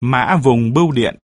Mã vùng bưu điện.